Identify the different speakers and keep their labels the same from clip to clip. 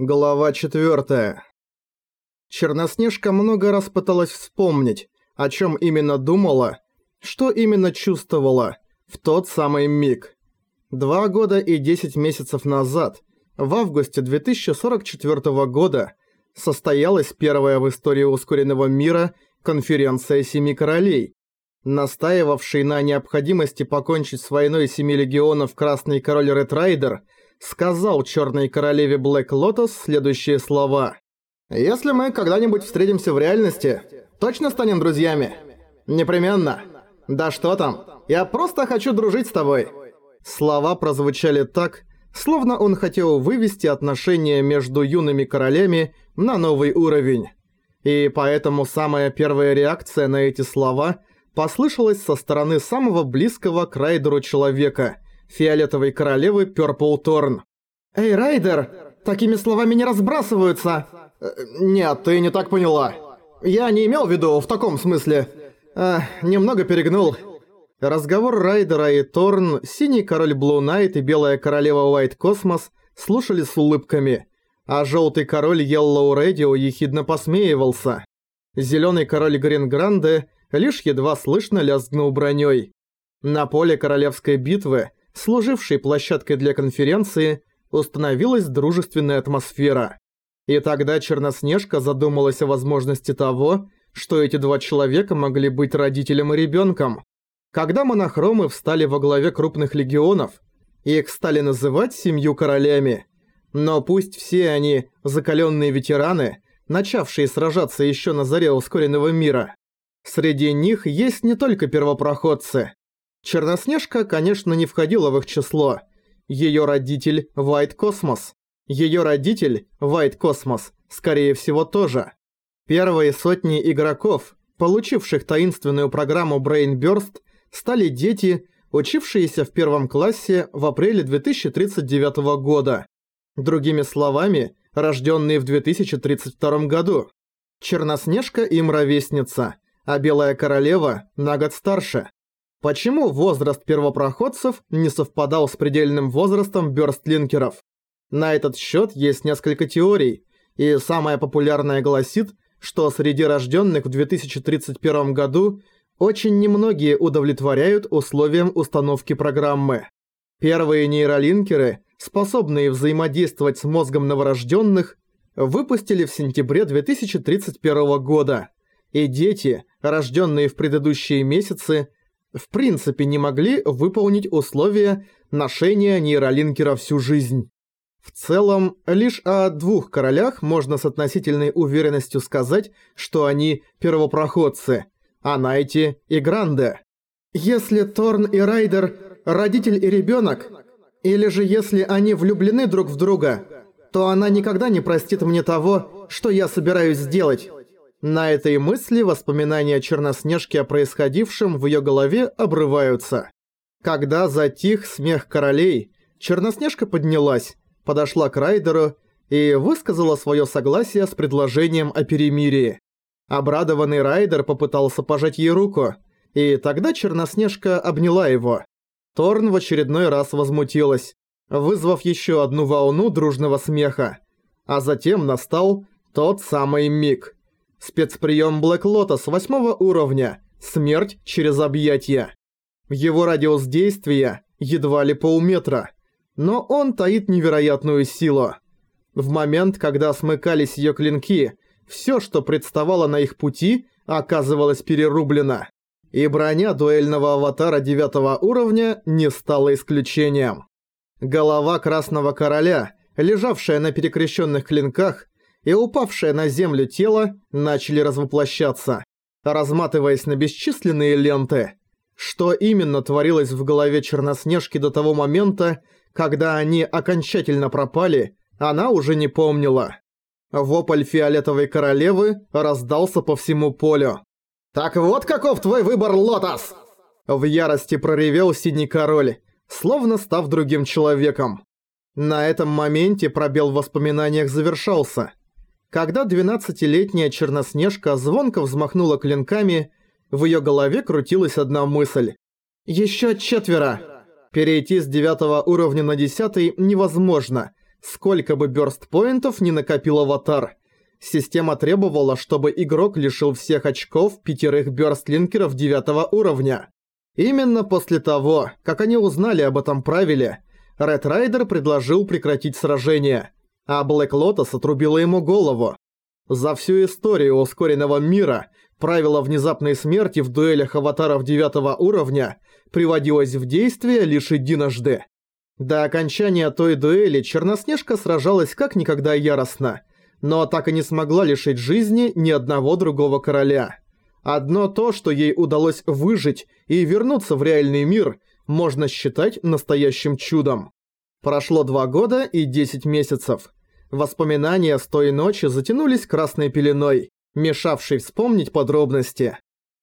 Speaker 1: Глава 4. Черноснежка много раз пыталась вспомнить, о чем именно думала, что именно чувствовала в тот самый миг. Два года и десять месяцев назад, в августе 2044 года, состоялась первая в истории ускоренного мира конференция Семи Королей, настаивавший на необходимости покончить с войной Семи Легионов Красный Король Ретрайдер – сказал черной королеве Блэк Лотос следующие слова. «Если мы когда-нибудь встретимся в реальности, точно станем друзьями? Непременно. Да что там, я просто хочу дружить с тобой». Слова прозвучали так, словно он хотел вывести отношения между юными королями на новый уровень. И поэтому самая первая реакция на эти слова послышалась со стороны самого близкого к Райдеру человека – фиолетовой королевы Пёрпл Торн. «Эй, Райдер, такими словами не разбрасываются!» э, «Нет, ты не так поняла. Я не имел в виду в таком смысле. Э, немного перегнул». Разговор Райдера и Торн, Синий Король Blue Knight и Белая Королева White Cosmos слушали с улыбками, а Желтый Король Yellow Radio ехидно посмеивался. Зеленый Король Green Grande лишь едва слышно лязгнул броней. На поле королевской битвы служившей площадкой для конференции, установилась дружественная атмосфера. И тогда Черноснежка задумалась о возможности того, что эти два человека могли быть родителем и ребенком. Когда монохромы встали во главе крупных легионов, их стали называть семью королями. Но пусть все они закаленные ветераны, начавшие сражаться еще на заре ускоренного мира. Среди них есть не только первопроходцы, Черноснежка, конечно, не входила в их число. Её родитель – White Cosmos. Её родитель – White Cosmos, скорее всего, тоже. Первые сотни игроков, получивших таинственную программу Brain Burst, стали дети, учившиеся в первом классе в апреле 2039 года. Другими словами, рожденные в 2032 году. Черноснежка им ровесница, а Белая Королева на год старше. Почему возраст первопроходцев не совпадал с предельным возрастом бёрстлинкеров? На этот счёт есть несколько теорий, и самая популярная гласит, что среди рождённых в 2031 году очень немногие удовлетворяют условиям установки программы. Первые нейролинкеры, способные взаимодействовать с мозгом новорождённых, выпустили в сентябре 2031 года, и дети, рождённые в предыдущие месяцы, в принципе не могли выполнить условия ношения нейролинкера всю жизнь. В целом, лишь о двух королях можно с относительной уверенностью сказать, что они первопроходцы – Анайти и Гранде. Если Торн и Райдер – родитель и ребенок, или же если они влюблены друг в друга, то она никогда не простит мне того, что я собираюсь сделать. На этой мысли воспоминания Черноснежки о происходившем в её голове обрываются. Когда затих смех королей, Черноснежка поднялась, подошла к Райдеру и высказала своё согласие с предложением о перемирии. Обрадованный Райдер попытался пожать ей руку, и тогда Черноснежка обняла его. Торн в очередной раз возмутилась, вызвав ещё одну волну дружного смеха. А затем настал тот самый миг – Спецприем Блэк Лотос восьмого уровня. Смерть через объятия. Его радиус действия едва ли полметра, но он таит невероятную силу. В момент, когда смыкались ее клинки, все, что представало на их пути, оказывалось перерублено. И броня дуэльного аватара девятого уровня не стала исключением. Голова Красного Короля, лежавшая на перекрещенных клинках, и упавшее на землю тело начали развоплощаться, разматываясь на бесчисленные ленты. Что именно творилось в голове Черноснежки до того момента, когда они окончательно пропали, она уже не помнила. Вопль фиолетовой королевы раздался по всему полю. «Так вот каков твой выбор, Лотос!» В ярости проревел синий король, словно став другим человеком. На этом моменте пробел в воспоминаниях завершался. Когда 12-летняя Черноснежка звонко взмахнула клинками, в её голове крутилась одна мысль. «Ещё четверо!» Перейти с девятого уровня на десятый невозможно, сколько бы бёрст-поинтов не накопил аватар. Система требовала, чтобы игрок лишил всех очков пятерых бёрстлинкеров девятого уровня. Именно после того, как они узнали об этом правиле, Ред Райдер предложил прекратить сражение, а Блэк Лотос отрубила ему голову. За всю историю ускоренного мира правило внезапной смерти в дуэлях аватаров девятого уровня приводилось в действие лишь единожды. До окончания той дуэли Черноснежка сражалась как никогда яростно, но так и не смогла лишить жизни ни одного другого короля. Одно то, что ей удалось выжить и вернуться в реальный мир, можно считать настоящим чудом. Прошло два года и 10 месяцев. Воспоминания с той ночи затянулись красной пеленой, мешавшей вспомнить подробности.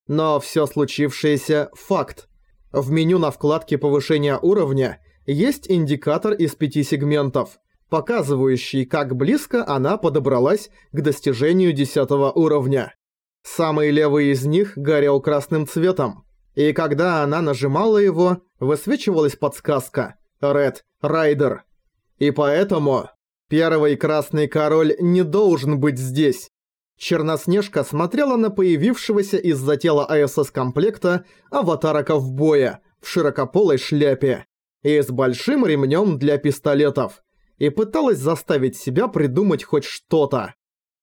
Speaker 1: Но всё случившееся – факт. В меню на вкладке повышения уровня есть индикатор из пяти сегментов, показывающий, как близко она подобралась к достижению 10 уровня. Самый левый из них горел красным цветом, и когда она нажимала его, высвечивалась подсказка «Red Rider». И поэтому первый красный король не должен быть здесь. Черноснежка смотрела на появившегося из-за тела АСС-комплекта аватара ковбоя в широкополой шляпе и с большим ремнем для пистолетов, и пыталась заставить себя придумать хоть что-то.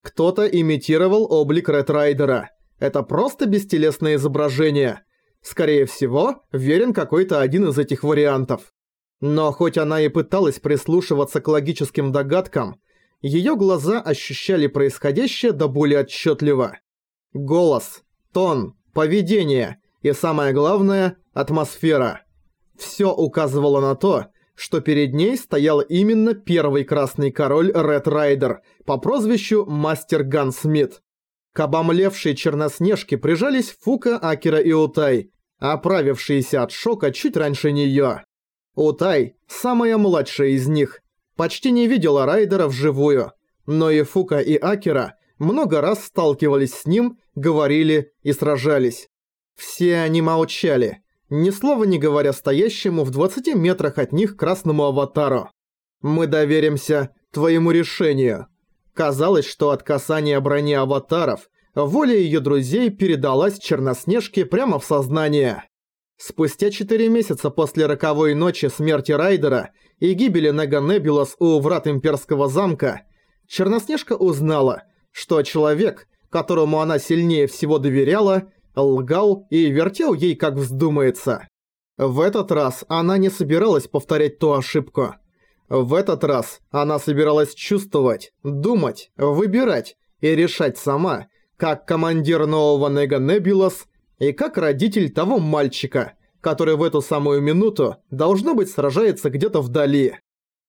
Speaker 1: Кто-то имитировал облик Ред Райдера. Это просто бестелесное изображение. Скорее всего, верен какой-то один из этих вариантов. Но хоть она и пыталась прислушиваться к логическим догадкам, Её глаза ощущали происходящее до более отчётливо. Голос, тон, поведение и, самое главное, атмосфера. Всё указывало на то, что перед ней стоял именно первый красный король Ред Райдер по прозвищу Мастер Ган Смит. К обомлевшей Черноснежке прижались Фука, Акера и Утай, оправившиеся от шока чуть раньше неё. Утай – самая младшая из них, почти не видела Райдера вживую, но и Фука и Акера много раз сталкивались с ним, говорили и сражались. Все они молчали, ни слова не говоря стоящему в 20 метрах от них красному аватару. «Мы доверимся твоему решению». Казалось, что от касания брони аватаров воля ее друзей передалась Черноснежке прямо в сознание. Спустя 4 месяца после роковой ночи смерти Райдера и гибели Нега Небулас у врат Имперского замка, Черноснежка узнала, что человек, которому она сильнее всего доверяла, лгал и вертел ей как вздумается. В этот раз она не собиралась повторять ту ошибку. В этот раз она собиралась чувствовать, думать, выбирать и решать сама, как командир нового Нега Небулас и как родитель того мальчика, который в эту самую минуту, должно быть, сражается где-то вдали.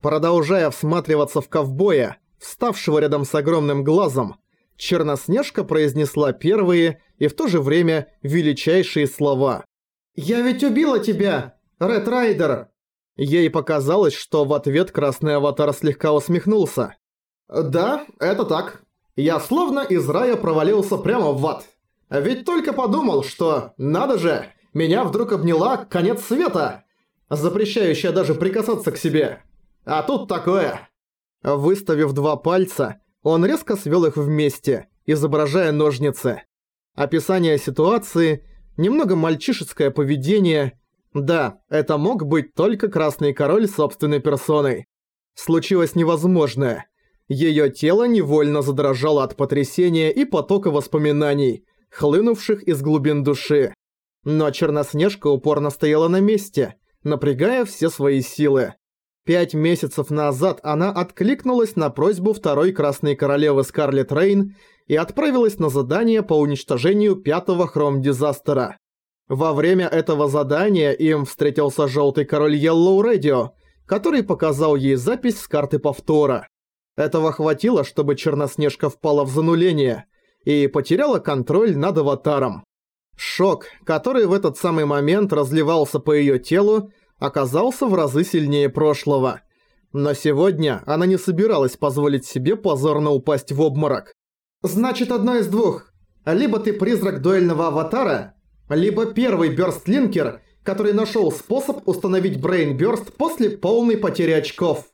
Speaker 1: Продолжая всматриваться в ковбоя, вставшего рядом с огромным глазом, Черноснежка произнесла первые и в то же время величайшие слова. «Я ведь убила тебя, Ред Райдер!» Ей показалось, что в ответ красный аватар слегка усмехнулся. «Да, это так. Я словно из рая провалился прямо в ад. Ведь только подумал, что, надо же, меня вдруг обняла конец света, запрещающая даже прикасаться к себе. А тут такое. Выставив два пальца, он резко свел их вместе, изображая ножницы. Описание ситуации, немного мальчишеское поведение. Да, это мог быть только Красный Король собственной персоной. Случилось невозможное. Её тело невольно задрожало от потрясения и потока воспоминаний, хлынувших из глубин души. Но Черноснежка упорно стояла на месте, напрягая все свои силы. Пять месяцев назад она откликнулась на просьбу второй Красной Королевы Скарлетт Рейн и отправилась на задание по уничтожению пятого Хром-дизастера. Во время этого задания им встретился Желтый Король Yellow Radio, который показал ей запись с карты повтора. Этого хватило, чтобы Черноснежка впала в зануление – и потеряла контроль над аватаром. Шок, который в этот самый момент разливался по её телу, оказался в разы сильнее прошлого. Но сегодня она не собиралась позволить себе позорно упасть в обморок. «Значит, одно из двух. Либо ты призрак дуэльного аватара, либо первый бёрстлинкер, который нашёл способ установить брейнбёрст после полной потери очков».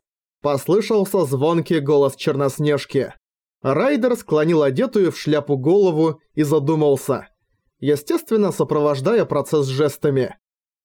Speaker 1: Послышался звонкий голос Черноснежки. Райдер склонил одетую в шляпу голову и задумался. Естественно, сопровождая процесс жестами.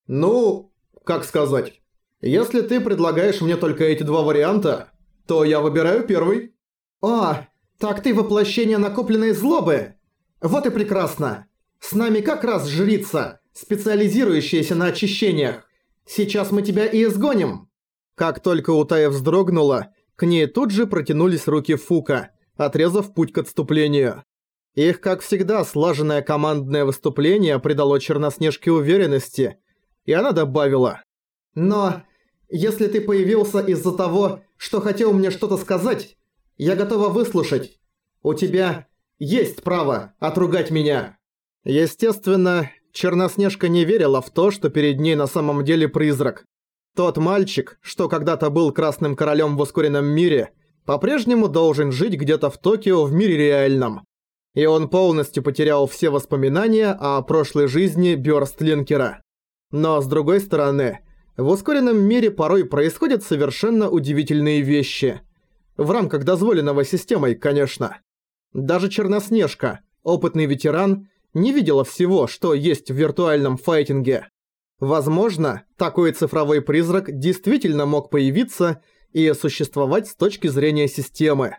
Speaker 1: «Ну, как сказать. Если ты предлагаешь мне только эти два варианта, то я выбираю первый». «О, так ты воплощение накопленной злобы! Вот и прекрасно! С нами как раз жрица, специализирующаяся на очищениях. Сейчас мы тебя и изгоним!» Как только Утая вздрогнула, к ней тут же протянулись руки Фука, отрезав путь к отступлению. Их, как всегда, слаженное командное выступление придало Черноснежке уверенности, и она добавила. «Но если ты появился из-за того, что хотел мне что-то сказать, я готова выслушать. У тебя есть право отругать меня». Естественно, Черноснежка не верила в то, что перед ней на самом деле призрак. Тот мальчик, что когда-то был Красным Королем в ускоренном мире, по-прежнему должен жить где-то в Токио в мире реальном. И он полностью потерял все воспоминания о прошлой жизни Бёрстлинкера. Но с другой стороны, в ускоренном мире порой происходят совершенно удивительные вещи. В рамках дозволенного системой, конечно. Даже Черноснежка, опытный ветеран, не видела всего, что есть в виртуальном файтинге. Возможно, такой цифровой призрак действительно мог появиться и существовать с точки зрения системы.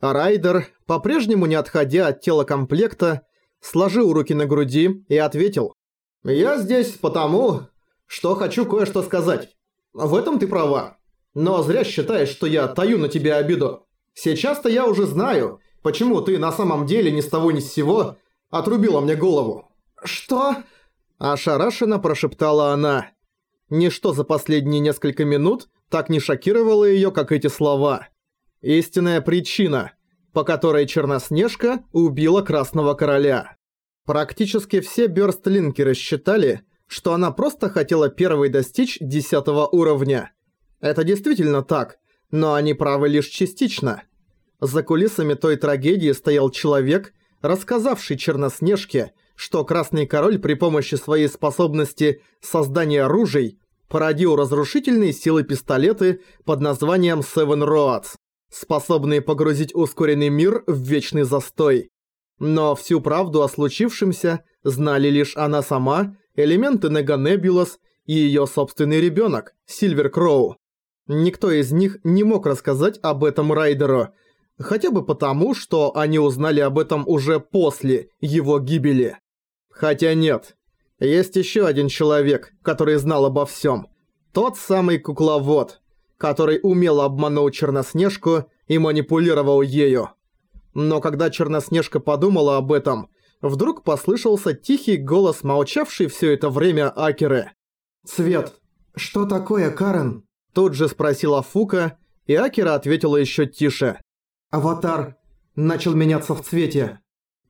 Speaker 1: А Райдер, по-прежнему не отходя от тела комплекта, сложил руки на груди и ответил. «Я здесь потому, что хочу кое-что сказать. В этом ты права. Но зря считаешь, что я таю на тебя обиду. Сейчас-то я уже знаю, почему ты на самом деле ни с того ни с сего отрубила мне голову». «Что?» – ошарашенно прошептала она. Ничто за последние несколько минут так не шокировало её, как эти слова. Истинная причина, по которой Черноснежка убила Красного Короля. Практически все бёрстлинкеры считали, что она просто хотела первой достичь десятого уровня. Это действительно так, но они правы лишь частично. За кулисами той трагедии стоял человек, рассказавший Черноснежке, что Красный Король при помощи своей способности создания оружий породил разрушительные силы пистолеты под названием Seven Roads, способные погрузить ускоренный мир в вечный застой. Но всю правду о случившемся знали лишь она сама, элементы Неганебулас и её собственный ребёнок, Сильвер Кроу. Никто из них не мог рассказать об этом Райдеру, хотя бы потому, что они узнали об этом уже после его гибели. Хотя нет. Есть еще один человек, который знал обо всем. Тот самый кукловод, который умело обманул Черноснежку и манипулировал ею. Но когда Черноснежка подумала об этом, вдруг послышался тихий голос, молчавший все это время Акеры. «Свет, что такое, Карен?» Тут же спросила Фука, и Акера ответила еще тише. «Аватар начал меняться в цвете».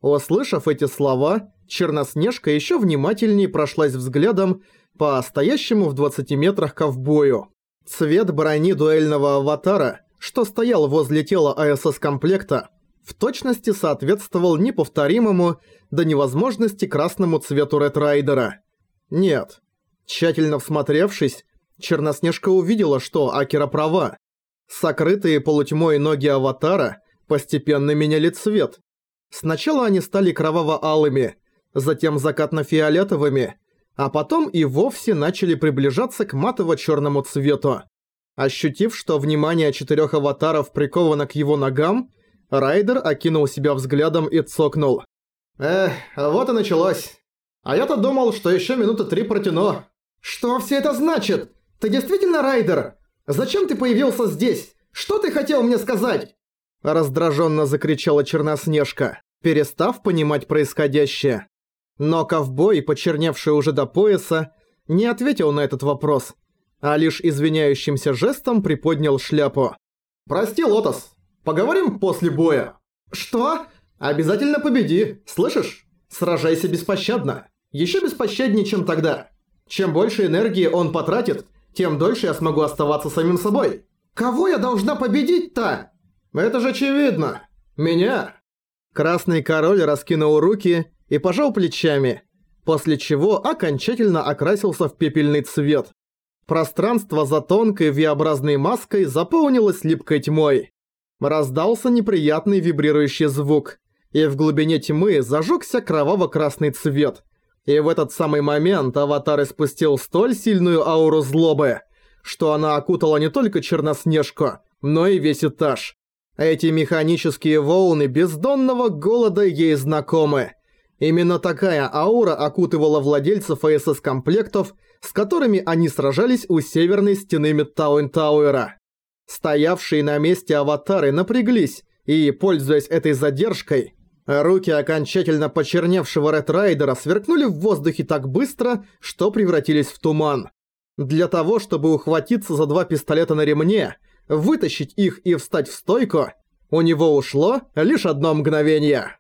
Speaker 1: Услышав эти слова, Черноснежка еще внимательнее прошлась взглядом по стоящему в 20 метрах ковбою. Цвет брони дуэльного аватара, что стоял возле тела АСС-комплекта, в точности соответствовал неповторимому до невозможности красному цвету Ред Райдера. Нет. Тщательно всмотревшись, Черноснежка увидела, что Акера права. Сокрытые полутьмой ноги Аватара постепенно меняли цвет. Сначала они стали кроваво-алыми, затем закатно-фиолетовыми, а потом и вовсе начали приближаться к матово-черному цвету. Ощутив, что внимание четырех аватаров приковано к его ногам, Райдер окинул себя взглядом и цокнул. «Эх, вот и началось. А я-то думал, что еще минуты три протяну. Что все это значит?» Ты действительно Райдер? Зачем ты появился здесь? Что ты хотел мне сказать?» Раздраженно закричала Черноснежка, перестав понимать происходящее. Но ковбой, почерневший уже до пояса, не ответил на этот вопрос, а лишь извиняющимся жестом приподнял шляпу. «Прости, Лотос, поговорим после боя». «Что? Обязательно победи, слышишь? Сражайся беспощадно. Еще беспощаднее, чем тогда. Чем больше энергии он потратит, тем дольше я смогу оставаться самим собой. Кого я должна победить-то? Это же очевидно. Меня. Красный король раскинул руки и пожал плечами, после чего окончательно окрасился в пепельный цвет. Пространство за тонкой V-образной маской заполнилось липкой тьмой. Раздался неприятный вибрирующий звук, и в глубине тьмы зажегся кроваво-красный цвет. И в этот самый момент аватар испустил столь сильную ауру злобы, что она окутала не только Черноснежку, но и весь этаж. Эти механические волны бездонного голода ей знакомы. Именно такая аура окутывала владельцев АСС-комплектов, с которыми они сражались у северной стены Метауэн Тауэра. Стоявшие на месте аватары напряглись, и, пользуясь этой задержкой, руки окончательно почерневшего Ред Райдера сверкнули в воздухе так быстро, что превратились в туман. Для того, чтобы ухватиться за два пистолета на ремне, вытащить их и встать в стойку, у него ушло лишь одно мгновение.